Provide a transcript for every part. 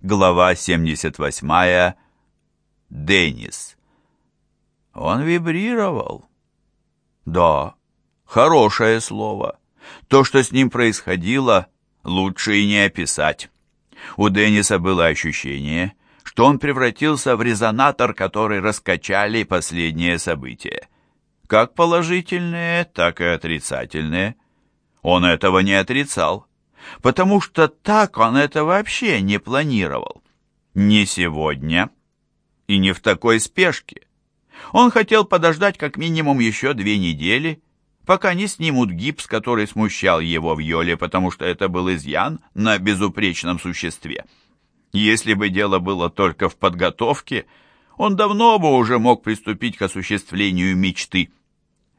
Глава 78. Деннис. Он вибрировал. Да, хорошее слово. То, что с ним происходило, лучше и не описать. У Денниса было ощущение, что он превратился в резонатор, который раскачали последние события. Как положительные, так и отрицательные. Он этого не отрицал потому что так он это вообще не планировал. Не сегодня и не в такой спешке. Он хотел подождать как минимум еще две недели, пока не снимут гипс, который смущал его в Йоле, потому что это был изъян на безупречном существе. Если бы дело было только в подготовке, он давно бы уже мог приступить к осуществлению мечты.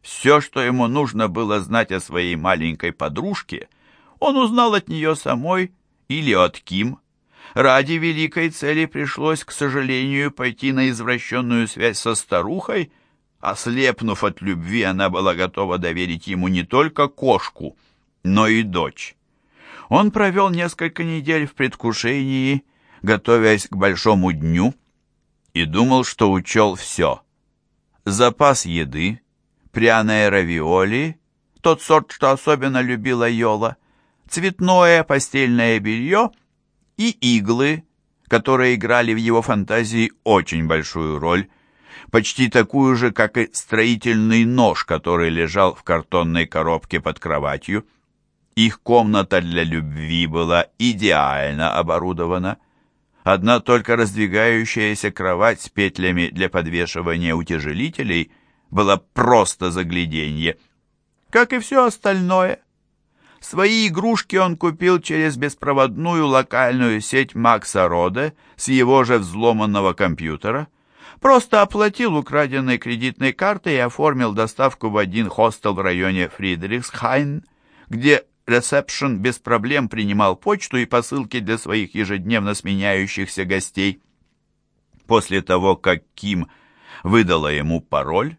Все, что ему нужно было знать о своей маленькой подружке – он узнал от нее самой или от Ким. Ради великой цели пришлось, к сожалению, пойти на извращенную связь со старухой. Ослепнув от любви, она была готова доверить ему не только кошку, но и дочь. Он провел несколько недель в предвкушении, готовясь к большому дню, и думал, что учел все. Запас еды, пряные равиоли, тот сорт, что особенно любила Йола — цветное постельное белье и иглы, которые играли в его фантазии очень большую роль, почти такую же, как и строительный нож, который лежал в картонной коробке под кроватью. Их комната для любви была идеально оборудована. Одна только раздвигающаяся кровать с петлями для подвешивания утяжелителей была просто загляденье. Как и все остальное – Свои игрушки он купил через беспроводную локальную сеть Макса Роде с его же взломанного компьютера. Просто оплатил украденной кредитной картой и оформил доставку в один хостел в районе Фридрихсхайн, где ресепшн без проблем принимал почту и посылки для своих ежедневно сменяющихся гостей. После того, как Ким выдала ему пароль,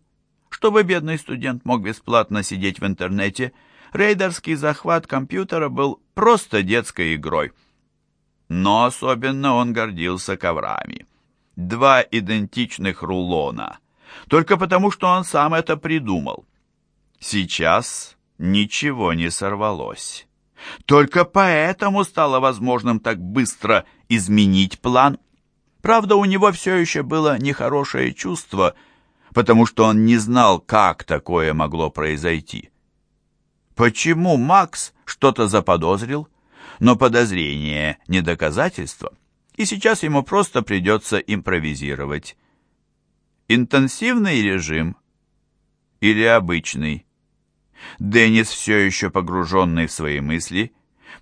чтобы бедный студент мог бесплатно сидеть в интернете, рейдерский захват компьютера был просто детской игрой. Но особенно он гордился коврами. Два идентичных рулона. Только потому, что он сам это придумал. Сейчас ничего не сорвалось. Только поэтому стало возможным так быстро изменить план. Правда, у него все еще было нехорошее чувство, потому что он не знал, как такое могло произойти. Почему Макс что-то заподозрил? Но подозрение не доказательство, и сейчас ему просто придется импровизировать. Интенсивный режим или обычный? Деннис, все еще погруженный в свои мысли,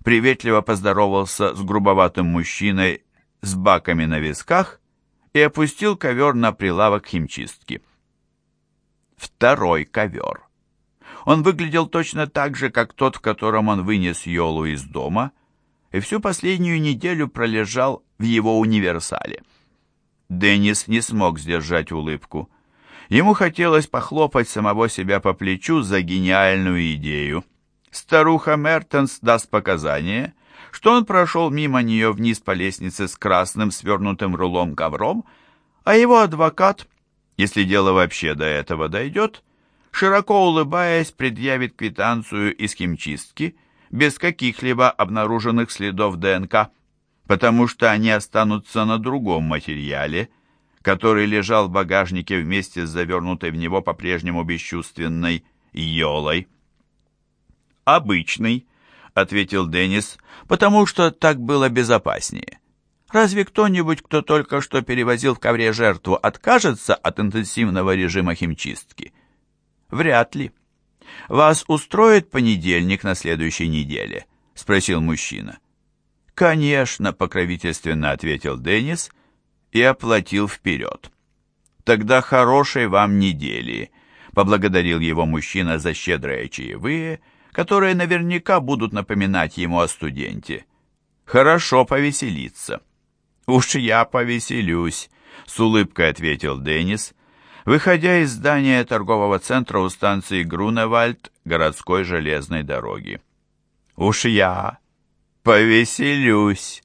приветливо поздоровался с грубоватым мужчиной с баками на висках и опустил ковер на прилавок химчистки. Второй ковер. Он выглядел точно так же, как тот, в котором он вынес Йолу из дома, и всю последнюю неделю пролежал в его универсале. Деннис не смог сдержать улыбку. Ему хотелось похлопать самого себя по плечу за гениальную идею. Старуха Мертенс даст показания, что он прошел мимо нее вниз по лестнице с красным свернутым рулом ковром, а его адвокат, если дело вообще до этого дойдет, широко улыбаясь, предъявит квитанцию из химчистки без каких-либо обнаруженных следов ДНК, потому что они останутся на другом материале, который лежал в багажнике вместе с завернутой в него по-прежнему бесчувственной Йолой. «Обычный», — ответил Деннис, — «потому что так было безопаснее». Разве кто-нибудь, кто только что перевозил в ковре жертву, откажется от интенсивного режима химчистки? Вряд ли. Вас устроит понедельник на следующей неделе? Спросил мужчина. Конечно, покровительственно ответил Деннис и оплатил вперед. Тогда хорошей вам недели, поблагодарил его мужчина за щедрые чаевые, которые наверняка будут напоминать ему о студенте. Хорошо повеселиться. Уж я повеселюсь, с улыбкой ответил Деннис выходя из здания торгового центра у станции Груневальд городской железной дороги. «Уж я повеселюсь!»